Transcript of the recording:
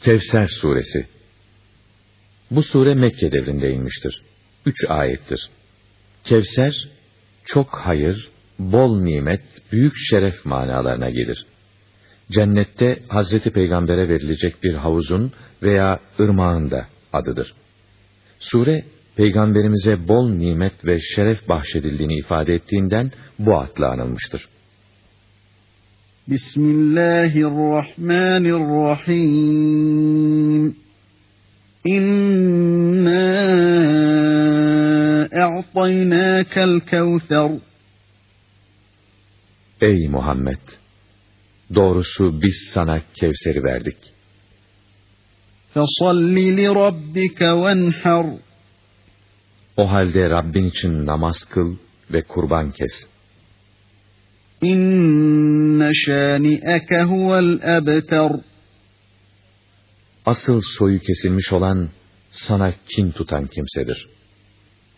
Kevser Suresi Bu sure Mekke devrinde inmiştir. Üç ayettir. Kevser, çok hayır, bol nimet, büyük şeref manalarına gelir. Cennette Hazreti Peygamber'e verilecek bir havuzun veya ırmağın da adıdır. Sure, Peygamberimize bol nimet ve şeref bahşedildiğini ifade ettiğinden bu adla anılmıştır. Bismillahirrahmanirrahim. İnna a'taynâkel kevser. Ey Muhammed! Doğrusu biz sana Kevser'i verdik. فَصَلِّ لِرَبِّكَ وَانْحَرْ O halde Rabbin için namaz kıl ve kurban kes. İnne şâni'eke huvel ebter. Asıl soyu kesilmiş olan sana kin tutan kimsedir.''